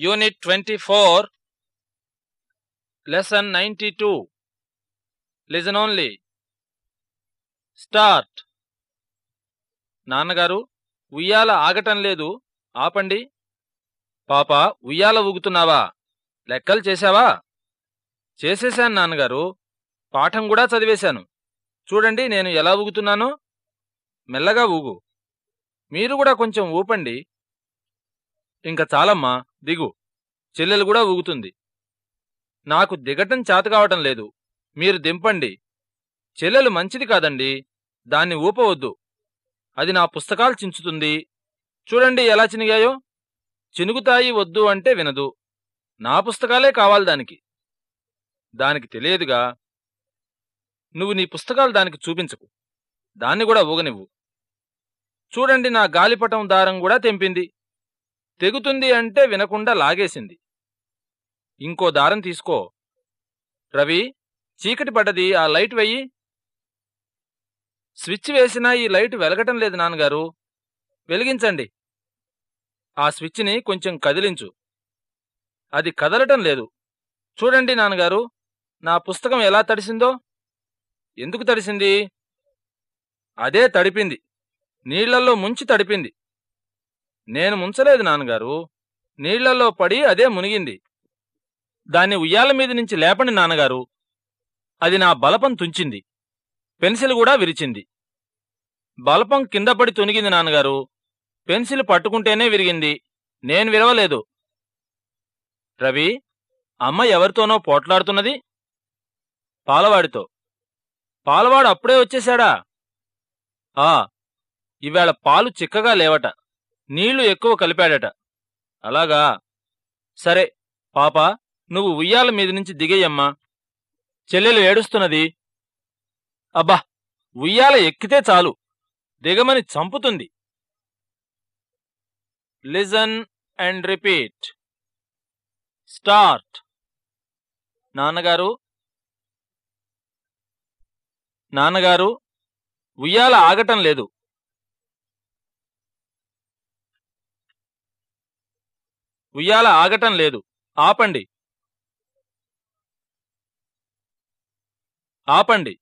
Unit twenty four lesson ninety two. Listen only start నాన్నగారు ఉయ్యాల ఆగటం లేదు. ఆపండి. పాప ఉయ్యాల ఊగుతున్నావా? లెక్కలు చేశావా? చేసేశాను నాన్నగారు. పాఠం కూడా చదివేశాను. చూడండి నేను ఎలా ఊగుతున్నానో. మెల్లగా ఊగు. మీరు కూడా కొంచెం ఊపండి. ఇంక చాలమ్మా దిగు. చెల్లెలు కూడా ఊగుతుంది. నాకు దిగటం చేత కావటం లేదు. మీరు దింపండి. చెల్లెలు మంచిది కాదండి. దాన్ని ఊపవద్దు. అది నా పుస్తకాలు చించుతుంది. చూడండి ఎలా చినిగాయో. చినుగుతాయి వద్దు అంటే వినదు. నా పుస్తకాలే కావాలి దానికి. దానికి తెలియదుగా. నువ్వు నీ పుస్తకాలు దానికి చూపించకు. దాన్ని కూడా ఊగనివ్వు. చూడండి నా గాలిపటం దారం కూడా తెంపింది. తెగుతుంది అంటే వినకుండా లాగేసింది. ఇంకో దారం తీసుకో. రవి చీకటి పడ్డది ఆ లైట్ వెయ్యి స్విచ్ వేసినా ఈ లైట్ వెలగటం లేదు నాన్నగారు. వెలిగించండి. ఆ స్విచ్ని కొంచెం కదిలించు. అది కదలటం లేదు. చూడండి నాన్నగారు నా పుస్తకం ఎలా తడిసిందో. ఎందుకు తడిసింది? అదే తడిపింది. నీళ్ళల్లో ముంచి తడిపింది. నేను ముంచలేదు నాన్నగారు. నీళ్ళలో పడి అదే మునిగింది. దాన్ని ఉయ్యాల మీద నుంచి లేపండి నాన్నగారు. అది నా బలపం తుంచింది. పెన్సిల్ కూడా విరిచింది. బలపం కింద పడి తునిగింది నాన్నగారు. పెన్సిల్ పట్టుకుంటేనే విరిగింది. నేను విరవలేదు. రవి అమ్మ ఎవరితోనో పోట్లాడుతున్నది? పాలవాడితో. పాలవాడు అప్పుడే వచ్చేశాడా? ఆ ఇవాళ పాలు చిక్కగా లేవట. నీళ్ళు ఎక్కువ కలిపాడట. అలాగా? సరే పాప నువ్వు ఉయ్యాల మీద నుంచి దిగేయమ్మా. చెల్లెలు ఏడుస్తున్నది. అబ్బా ఉయ్యాల ఎక్కితే చాలు. దిగమని చంపుతుంది. Listen and repeat. స్టార్ట్. నాన్నగారు? నాన్నగారు ఉయ్యాల ఆగటం లేదు. ఉయ్యాల ఆగటం లేదు. ఆపండి. ఆపండి.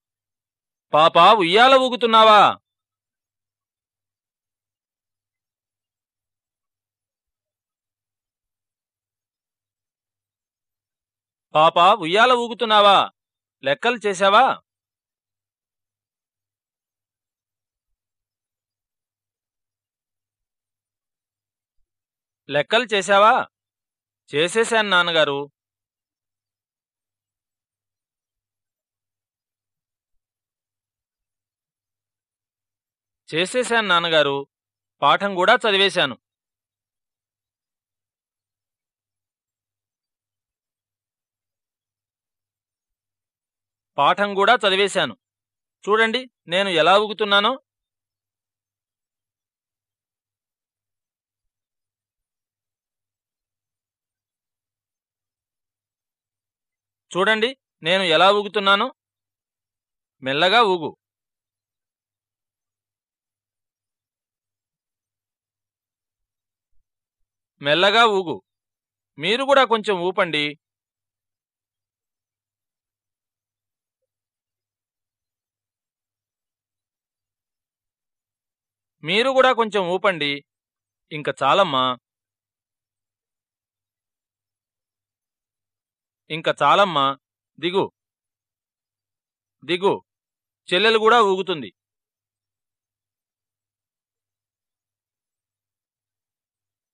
పాపా ఉయ్యాల ఊగుతున్నావా? పాపా ఉయ్యాల ఊగుతున్నావా? లెక్కలు చేశావా? లెక్కలు చేశావా? చేసేశాను నాన్నగారు. చేసేశాను నాన్నగారు. పాఠం కూడా చదివేశాను. పాఠం కూడా చదివేశాను. చూడండి నేను ఎలా ఊగుతున్నానో. చూడండి నేను ఎలా ఊగుతున్నాను. మెల్లగా ఊగు. మెల్లగా ఊగు. మీరు కూడా కొంచెం ఊపండి. మీరు కూడా కొంచెం ఊపండి. ఇంకా చాలమ్మా. ఇంక చాలమ్మా దిగు. దిగు. చెల్లెలు కూడా ఊగుతుంది.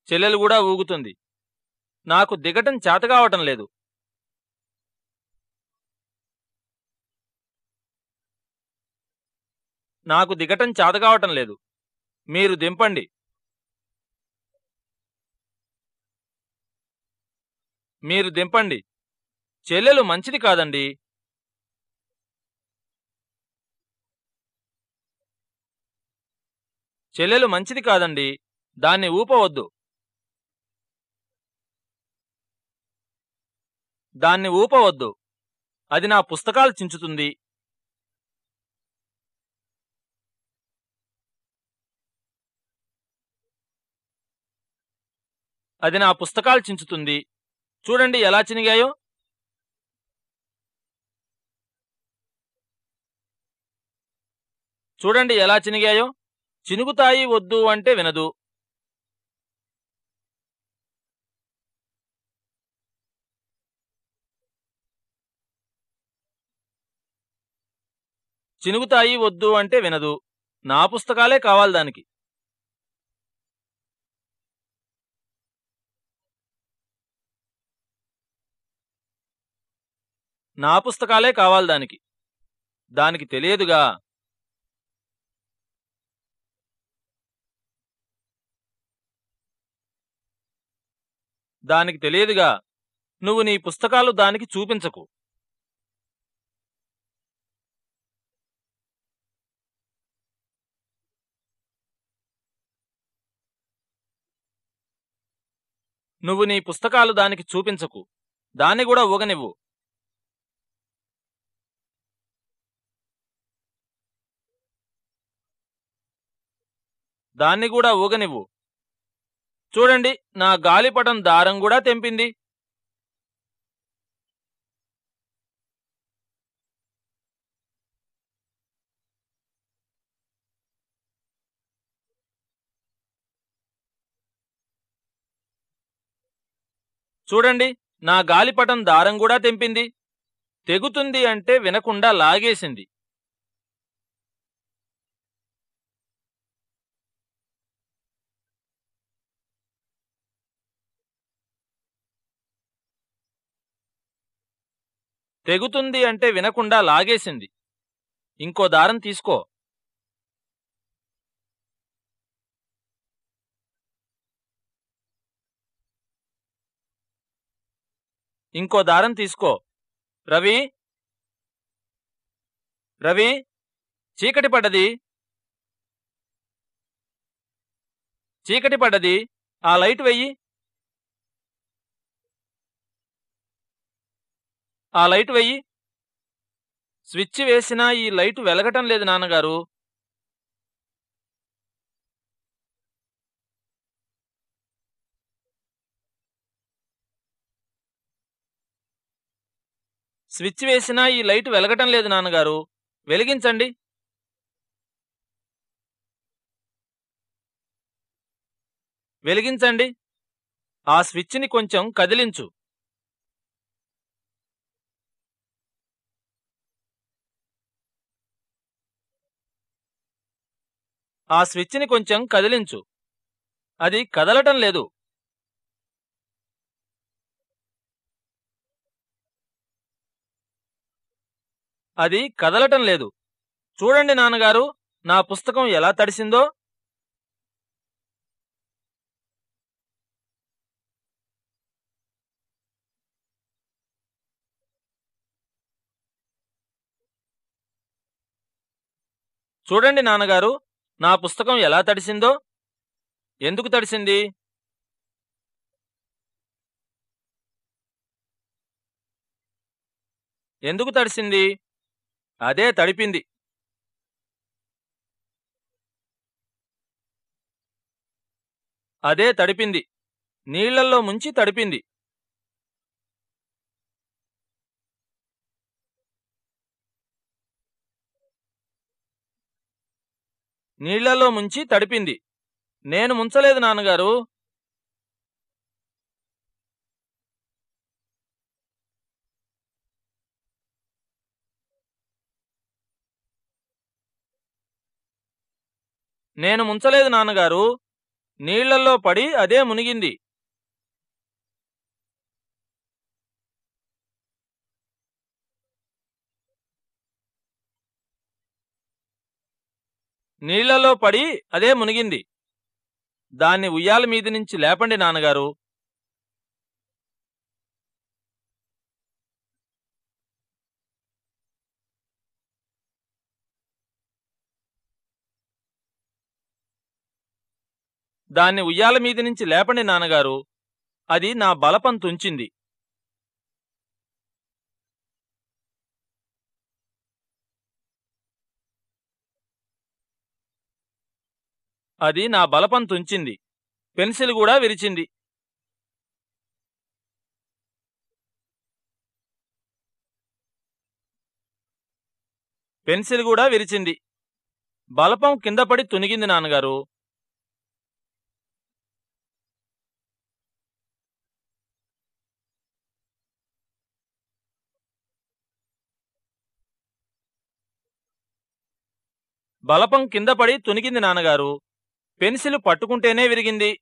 చెల్లెలు కూడా ఊగుతుంది. నాకు దిగటం చేతకావటం లేదు. నాకు దిగటం చేతకావటం లేదు. మీరు దింపండి. మీరు దింపండి. చెల్లెలు మంచిది కాదండి. చెల్లెలు మంచిది కాదండి. దాన్ని ఊపవద్దు. దాన్ని ఊపవద్దు. అది నా పుస్తకాలు చించుతుంది. అది నా పుస్తకాలు చించుతుంది. చూడండి ఎలా చినిగాయో. చూడండి ఎలా చినిగాయో. చినుగుతాయి వద్దు అంటే వినదు. చినుగుతాయి వద్దు అంటే వినదు. నా పుస్తకాలే కావాలి దానికి. నా పుస్తకాలే కావాలి దానికి. దానికి తెలియదుగా. దానికి తెలియదుగా. నువ్వు నీ పుస్తకాలు దానికి చూపించకు. నువ్వు నీ పుస్తకాలు దానికి చూపించకు. దాన్ని కూడా ఊగనివ్వు. దాన్ని కూడా ఊగనివ్వు. చూడండి నా గాలిపటం దారం కూడా తెంపింది. చూడండి నా గాలిపటం దారం కూడా తెంపింది. తెగుతుంది అంటే వినకుండా లాగేసింది. తెగుతుంది అంటే వినకుండా లాగేసింది. ఇంకో దారం తీసుకో. ఇంకో దారం తీసుకో. రవి? రవి? చీకటి పడ్డది చీకటి పడ్డది ఆ లైట్ వెయ్యి. ఆ లైట్ వెయ్యి. స్విచ్ వేసినా ఈ లైట్ వెలగటం లేదు నాన్నగారు. స్విచ్ వేసినా ఈ లైట్ వెలగటం లేదు నాన్నగారు. వెలిగించండి. వెలిగించండి. ఆ స్విచ్ని కొంచెం కదిలించు. ఆ స్విచ్ని కొంచెం కదిలించు. అది కదలటం లేదు. అది కదలటం లేదు. చూడండి నాన్నగారు నా పుస్తకం ఎలా తడిసిందో. చూడండి నాన్నగారు నా పుస్తకం ఎలా తడిసిందో? ఎందుకు తడిసింది? ఎందుకు తడిసింది? అదే తడిపింది. అదే తడిపింది. నీళ్ళల్లో ముంచి తడిపింది. నీళ్ళలో ముంచి తడిపింది. నేను ముంచలేదు నాన్నగారు. నేను ముంచలేదు నాన్నగారు. నీళ్ళల్లో పడి అదే మునిగింది. నీళ్ళలో పడి అదే మునిగింది. దాన్ని ఉయ్యాల మీది నుంచి లేపండి నాన్నగారు. దాన్ని ఉయ్యాల మీది నుంచి లేపండి నాన్నగారు. అది నా బలపం తుంచింది. అది నా బలపం తుంచింది. పెన్సిల్ కూడా విరిచింది. పెన్సిల్ కూడా విరిచింది. బలపం కింద పడి తునిగింది నాన్నగారు. బలపం కింద పడి తునిగింది నాన్నగారు. పెన్సిల్ పట్టుకుంటేనే విరిగింది.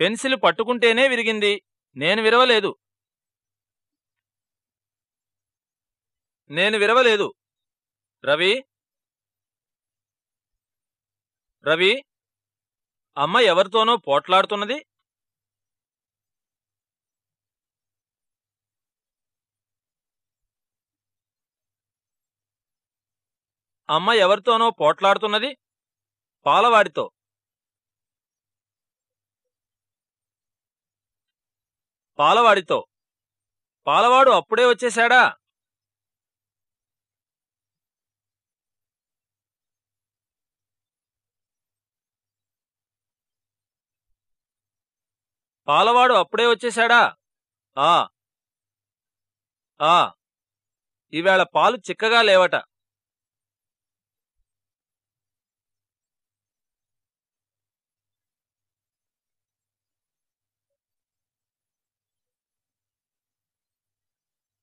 పెన్సిల్ పట్టుకుంటేనే విరిగింది. నేను విరవలేదు. నేను విరవలేదు. రవి? రవి? అమ్మ ఎవరితోనో పోట్లాడుతున్నది. అమ్మ ఎవరితోనో పోట్లాడుతున్నది? పాలవాడితో. పాలవాడితో. పాలవాడు అప్పుడే వచ్చేశాడా? పాలవాడు అప్పుడే వచ్చేశాడా? ఆ. ఆ. ఈవేళ పాలు చిక్కగా లేవట.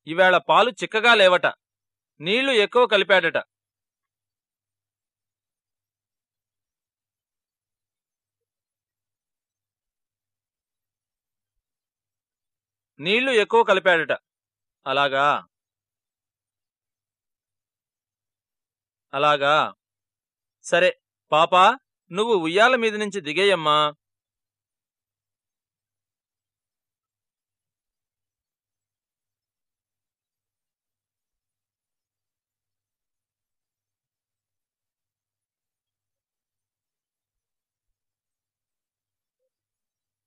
ఇవేళ పాలు చిక్కగా లేవట. నీళ్ళు ఎక్కువ కలిపాడట. నీళ్ళు ఎక్కువ కలిపాడట. అలాగా? అలాగా? సరే పాపా నువ్వు ఉయ్యాల మీద నుంచి దిగేయమ్మా.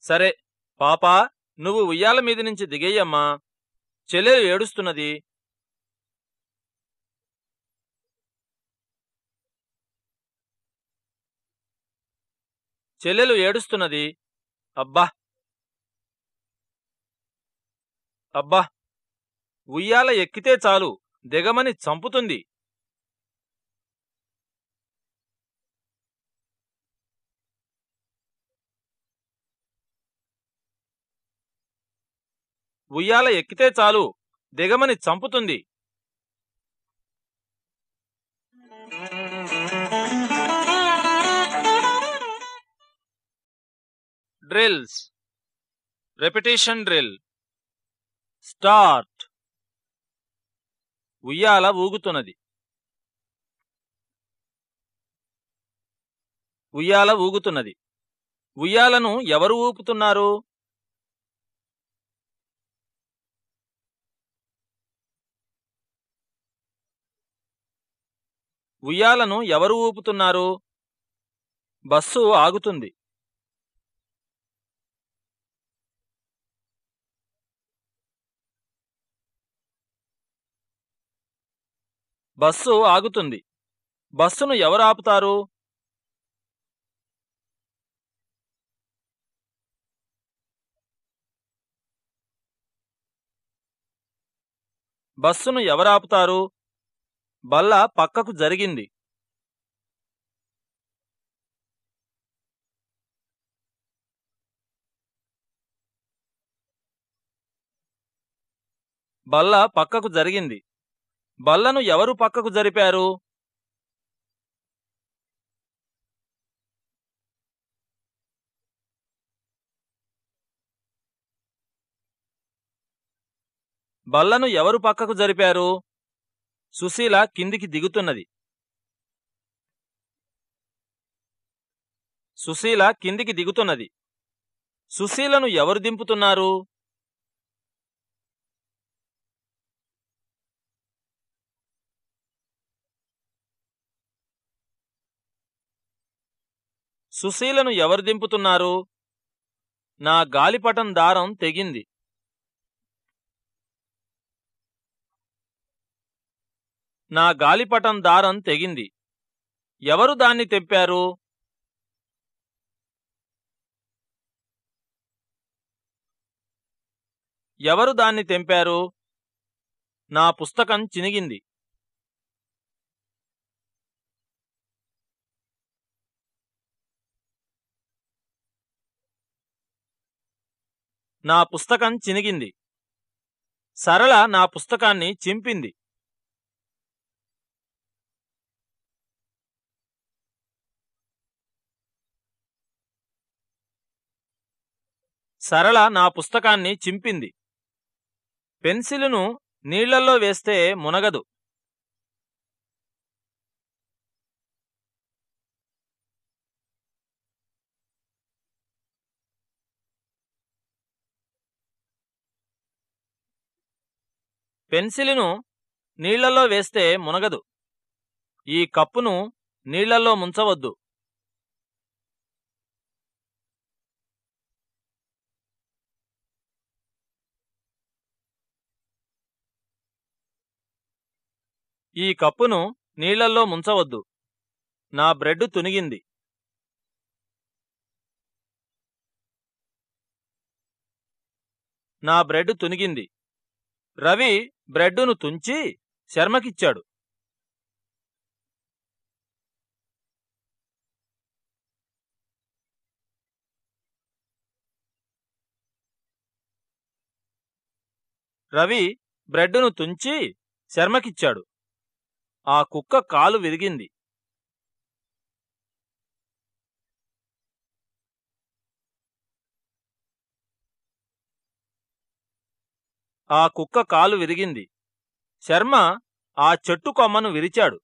సరే పాపా నువ్వు ఉయ్యాల మీద నుంచి దిగేయమ్మా. చెల్లెలు ఏడుస్తున్నది. చెల్లెలు ఏడుస్తున్నది. అబ్బా! అబ్బా! ఉయ్యాల ఎక్కితే చాలు దిగమని చంపుతుంది. ఉయ్యాల ఎక్కితే చాలు దిగమని చంపుతుంది. డ్రిల్స్. Repetition drill. స్టార్ట్. ఉయ్యాల ఊగుతున్నది. ఉయ్యాల ఊగుతున్నది. ఉయ్యాలను ఎవరు ఊపుతున్నారు? ఉయ్యాలను ఎవరు ఊపుతున్నారు? బస్సు ఆగుతుంది. బస్సు ఆగుతుంది. బస్సును ఎవరు ఆపుతారు? బస్సును ఎవరు ఆపుతారు? బల్ల పక్కకు జరిగింది. బల్ల పక్కకు జరిగింది. బల్లను ఎవరు పక్కకు జరిపారు? బల్లను ఎవరు పక్కకు జరిపారు? సుశీల కిందికి దిగుతున్నది. సుశీల కిందికి దిగుతున్నది. సుశీలను ఎవరు దింపుతున్నారు? సుశీలను ఎవరు దింపుతున్నారు? నా గాలిపటం దారం తెగింది. నా గాలిపటం దారం తెగింది. ఎవరు దాన్ని తెంపారు ఎవరు దాన్ని తెంపారు? నా పుస్తకం చినిగింది. నా పుస్తకం చినిగింది. సరళ నా పుస్తకాన్ని చింపింది. సరళ నా పుస్తకాన్ని చింపింది. పెన్సిలును నీళ్ళల్లో వేస్తే మునగదు. పెన్సిలును నీళ్ళలో వేస్తే మునగదు. ఈ కప్పును నీళ్ళలో ముంచవద్దు. ఈ కప్పును నీళ్ళల్లో ముంచవద్దు. నా బ్రెడ్ తునిగింది. నా బ్రెడ్ తునిగింది. రవి బ్రెడ్డును తుంచి శర్మకిచ్చాడు. రవి బ్రెడ్డును తుంచి శర్మకిచ్చాడు. ఆ కుక్క కాలు విరిగింది. ఆ కుక్క కాలు విరిగింది. శర్మ ఆ చెట్టు కొమ్మను విరిచాడు.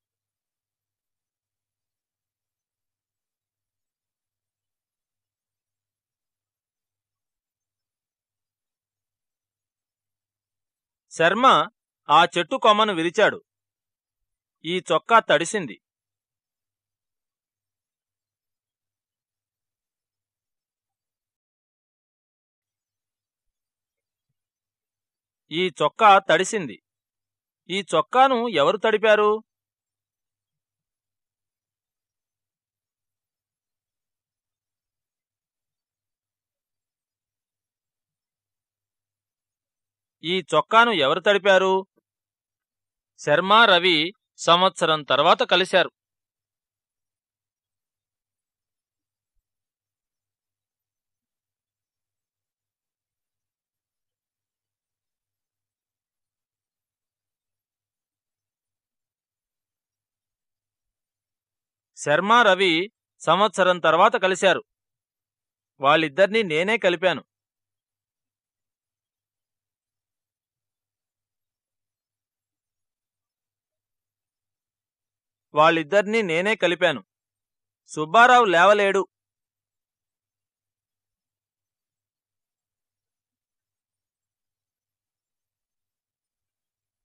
శర్మ ఆ చెట్టు కొమ్మను విరిచాడు. ఈ చొక్కా తడిసింది. ఈ చొక్కా తడిసింది. ఈ చొక్కాను ఎవరు తడిపారు? ఈ చొక్కాను ఎవరు తడిపారు? శర్మ రవి సంవత్సరం తర్వాత కలిశారు. శర్మ రవి సంవత్సరం తర్వాత కలిశారు. వాళ్ళిద్దరినీ నేనే కలిపాను. వాళ్ళిద్దరినీ నేనే కలిపాను. సుబ్బారావు లేవలేడు.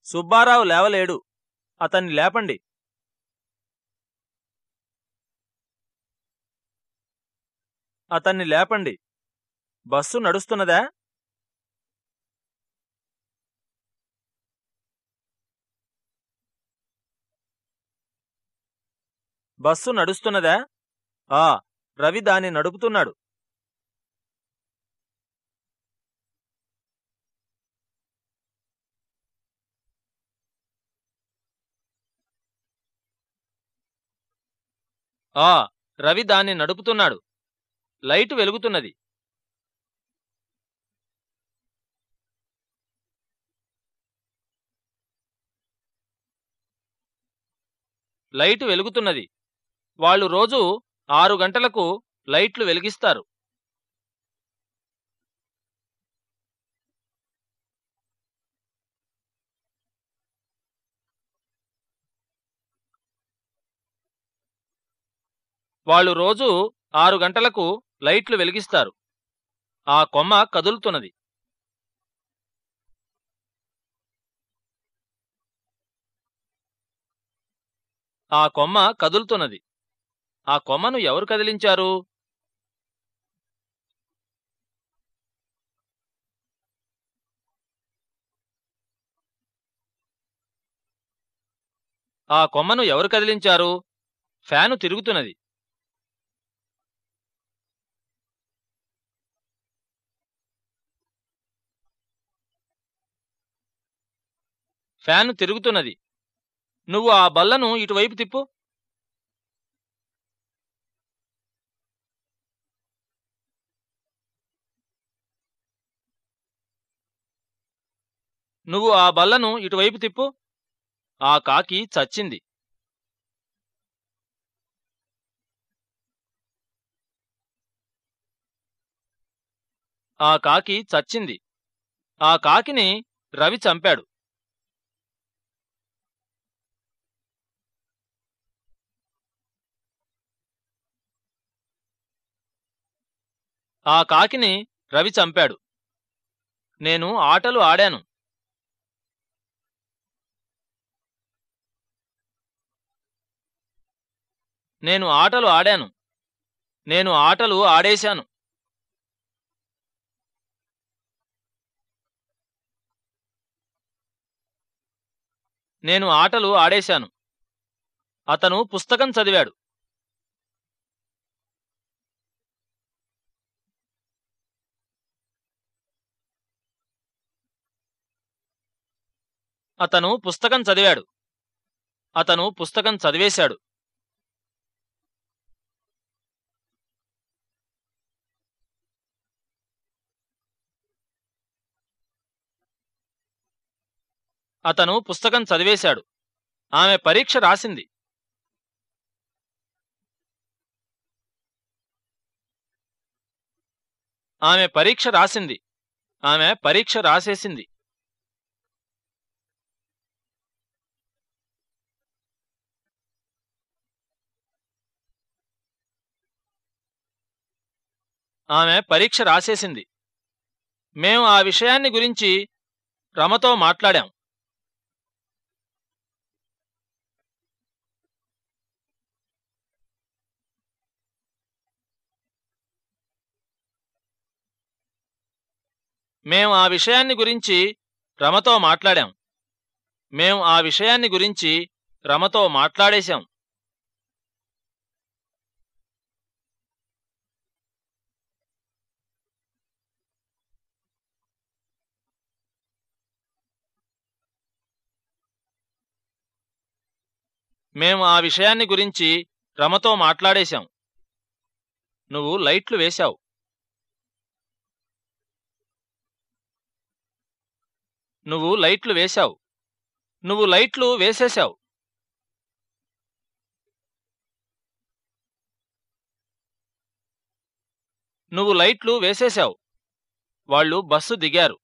సుబ్బారావు లేవలేడు. అతన్ని లేపండి. అతన్ని లేపండి. బస్సు నడుస్తున్నదా? బస్సు నడుస్తున్నదా? ఆ రవి దాన్ని నడుపుతున్నాడు. ఆ రవి దాన్ని నడుపుతున్నాడు. లైట్ వెలుగుతున్నది. లైట్ వెలుగుతున్నది. వాళ్ళు రోజు ఆరు గంటలకు లైట్లు వెలిగిస్తారు. వాళ్ళు రోజు ఆరు గంటలకు లైట్లు వెలిగిస్తారు. ఆ కొమ్మ కదులుతున్నది. ఆ కొమ్మ కదులుతున్నది. ఆ కొమ్మను ఎవరు కదిలించారు? ఆ కొమ్మను ఎవరు కదిలించారు? ఫ్యాను తిరుగుతున్నది. ఫ్యాను తిరుగుతున్నది. నువ్వు ఆ బల్లను ఇటువైపు తిప్పు. నువ్వు ఆ బల్లను ఇటువైపు తిప్పు. ఆ కాకి చచ్చింది. ఆ కాకి చచ్చింది. ఆ కాకిని రవి చంపాడు. ఆ కాకిని రవి చంపాడు. నేను ఆటలు ఆడాను. నేను ఆటలు ఆడాను. నేను ఆటలు ఆడేశాను. నేను ఆటలు ఆడేశాను. అతను పుస్తకం చదివాడు. అతను పుస్తకం చదివాడు. అతను పుస్తకం చదివేశాడు. అతను పుస్తకం చదివేశాడు. ఆమె పరీక్ష రాసింది. ఆమె పరీక్ష రాసింది. ఆమె పరీక్ష రాసేసింది. ఆమె పరీక్ష రాసేసింది. మేము ఆ విషయాన్ని గురించి రమతో మాట్లాడాం. మేము ఆ విషయాన్ని గురించి రమతో మాట్లాడాం. మేము ఆ విషయాన్ని గురించి రమతో మాట్లాడేశాం. మేము ఆ విషయాన్ని గురించి రమతో మాట్లాడేశాం. నువ్వు లైట్లు వేశావు. నువ్వు లైట్లు వేశావు. నువ్వు లైట్లు వేసేశావు. నువ్వు లైట్లు వేసేశావు. వాళ్ళు బస్సు దిగారు.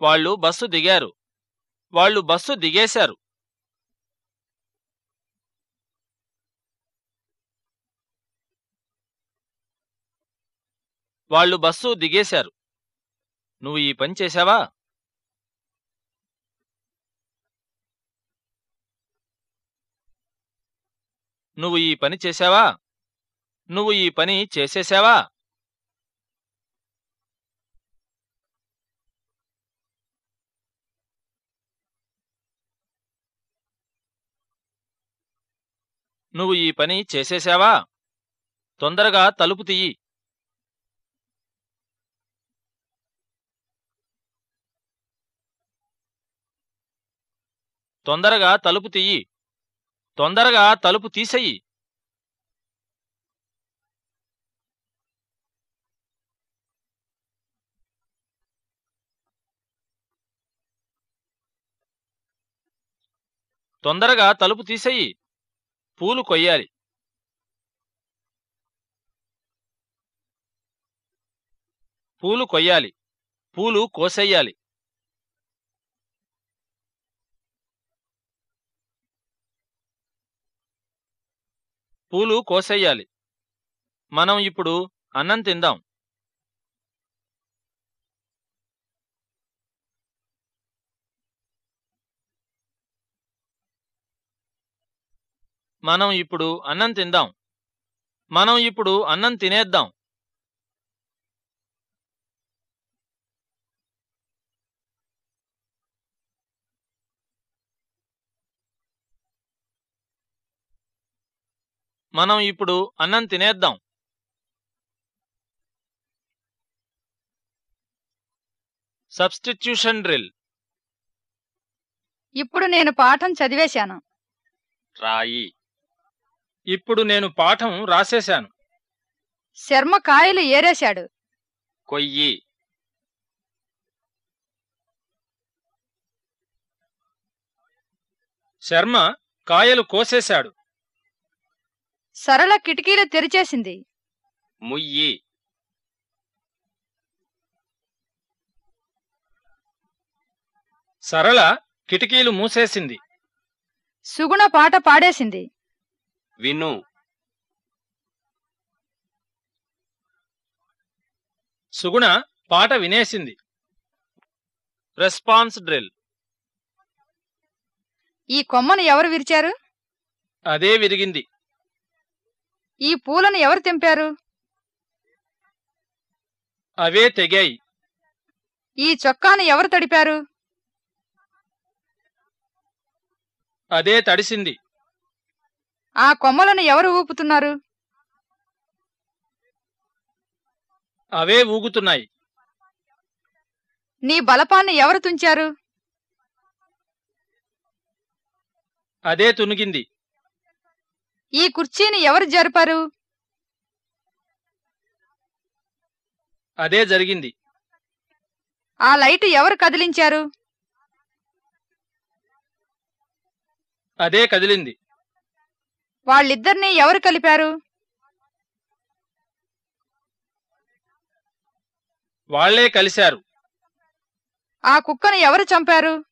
వాళ్ళు బస్సు దిగారు. వాళ్ళు బస్సు దిగేశారు. వాళ్ళు బస్సు దిగేశారు. నువ్వు ఈ పని చేశావా? నువ్వు ఈ పని చేశావా? నువ్వు ఈ పని చేసేశావా? నువ్వు ఈ పని చేసేశావా? తొందరగా తలుపు తీయి. తొందరగా తలుపు తీయి. తొందరగా తలుపు తీసెయ్యి తొందరగా తలుపు తీసెయ్యి పూలు కొయ్యాలి. పూలు కొయ్యాలి. పూలు కోసెయ్యాలి పూలు కోసేయాలి. మనం ఇప్పుడు అన్నం తిందాం. మనం ఇప్పుడు అన్నం తిందాం. మనం ఇప్పుడు అన్నం తినేద్దాం. మనం ఇప్పుడు అన్నం తినేద్దాం. సబ్స్టిట్యూషన్ డ్రిల్ ఇప్పుడు నేను పాఠం చదివేశాను. రాయి. ఇప్పుడు నేను పాఠం రాసేశాను. శర్మ కాయలు ఏరేశాడు. కొయ్యి. శర్మ కాయలు కోసేశాడు. సరళ కిటికీలు తెరిచేసింది. ముయ్యి. సరళ కిటికీలు మూసేసింది. సుగుణ పాట పాడేసింది. విను. సుగుణ పాట వినేసింది. Response drill. ఈ కొమ్మను ఎవరు విరిచారు? అదే విరిగింది. ఈ పూలను ఎవరు తెంపారు? అవే తెగాయి. ఈ చొక్కాను ఎవరు తడిపారు? అదే తడిసింది. ఆ కొమ్మలను ఎవరు ఊపుతున్నారు? అవే ఊగుతున్నాయి. నీ బలపాన్ని ఎవరు తుంచారు? అదే తునిగింది. ఈ కుర్చీని ఎవరు జరిపారు? అదే జరిగింది. ఆ లైటు ఎవరు కదిలించారు? అదే కదిలింది. వాళ్ళిద్దరినీ ఎవరు కలిపారు? వాళ్ళే కలిశారు. ఆ కుక్కను ఎవరు చంపారు?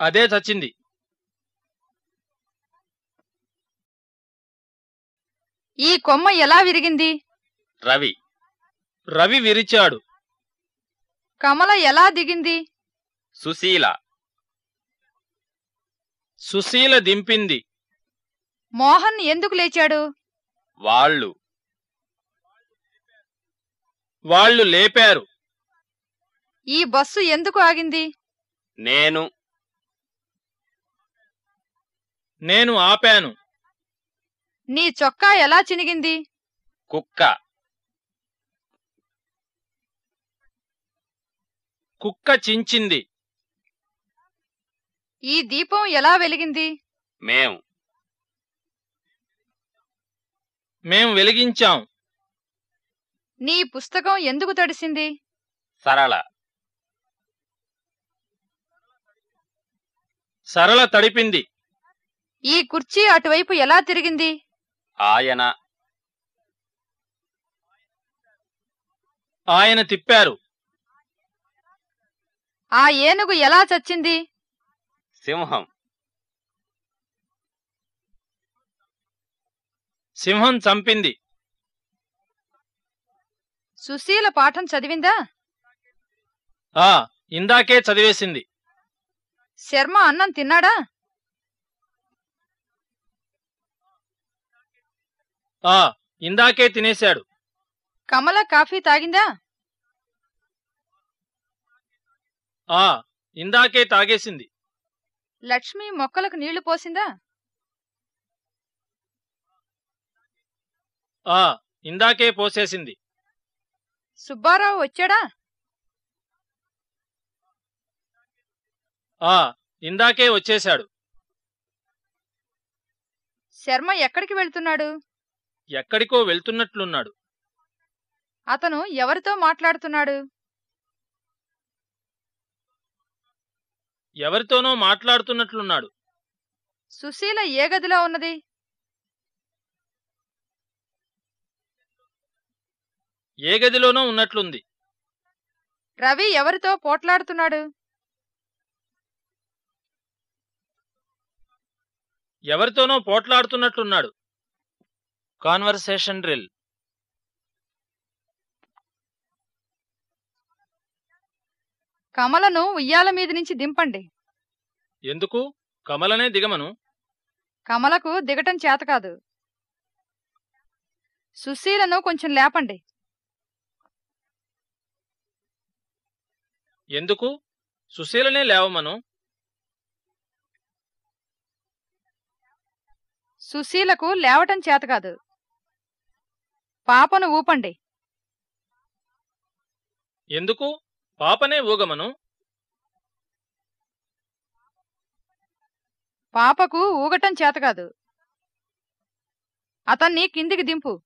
అదే చచ్చింది. ఈ కొమ్మ ఎలా విరిగింది? రవి. రవి విరిచాడు. కమల ఎలా దిగింది? సుశీల. సుశీల దింపింది. మోహన్ ఎందుకు లేచాడు? వాళ్ళు. వాళ్ళు లేపారు. ఈ బస్సు ఎందుకు ఆగింది? నేను. నేను ఆపాను. నీ చొక్కా ఎలా చినిగింది? కుక్క. కుక్క చించింది. ఈ దీపం ఎలా వెలిగింది? మేం. మేం వెలిగించాం. నీ పుస్తకం ఎందుకు తడిసింది? సరళ. సరళ తడిపింది. ఈ కుర్చీ అటువైపు ఎలా తిరిగింది? ఆయన ఆయన తిప్పారు. ఆ ఏనుగు ఎలా చచ్చింది? సింహం. సింహం చంపింది. సుశీల పాఠం చదివిందా? ఆ ఇందాకే చదివేసింది. శర్మ అన్నం తిన్నాడా? ఆ ఇందాకే తినేశాడు. కమల కాఫీ తాగిందా? ఆ ఇందాకే తాగేసింది. లక్ష్మి మొక్కలకు నీళ్ళు పోసిందా? ఆ ఇందాకే పోసేసింది. సుబ్బారావు వచ్చాడా? ఆ ఇందాకే వచ్చేశాడు. శర్మ ఎక్కడికి వెళ్తున్నాడు? ఎక్కడికో వెళ్తున్నట్లున్నాడు. అతను ఎవరితో మాట్లాడుతున్నాడు? ఎవరితోనో మాట్లాడుతున్నట్లున్నాడు. సుశీల ఏ గదిలో ఉన్నది? ఏ గదిలోనో ఉన్నట్లుంది. రవి ఎవరితో పోట్లాడుతున్నాడు? ఎవరితోనో పోట్లాడుతున్నట్లున్నాడు. కాన్వర్సేషన్ డ్రిల్ కమలను ఉయ్యాల మీద నుంచి దింపండి. ఎందుకు? కమలనే దిగమను. కమలకు దిగటం చేత కాదు. సుశీలను కొంచెం లేపండి. ఎందుకు? సుశీలనే లేవమను. సుశీలకు లేవటం చేత కాదు. పాపను ఊపండి. ఎందుకు? పాపనే ఊగమను? పాపకు ఊగటం చేత కాదు. అతన్ని కిందికి దింపు.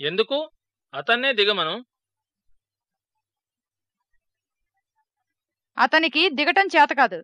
ఎందుకు? అతన్నే దిగమను? అతనికి దిగటం చేత కాదు.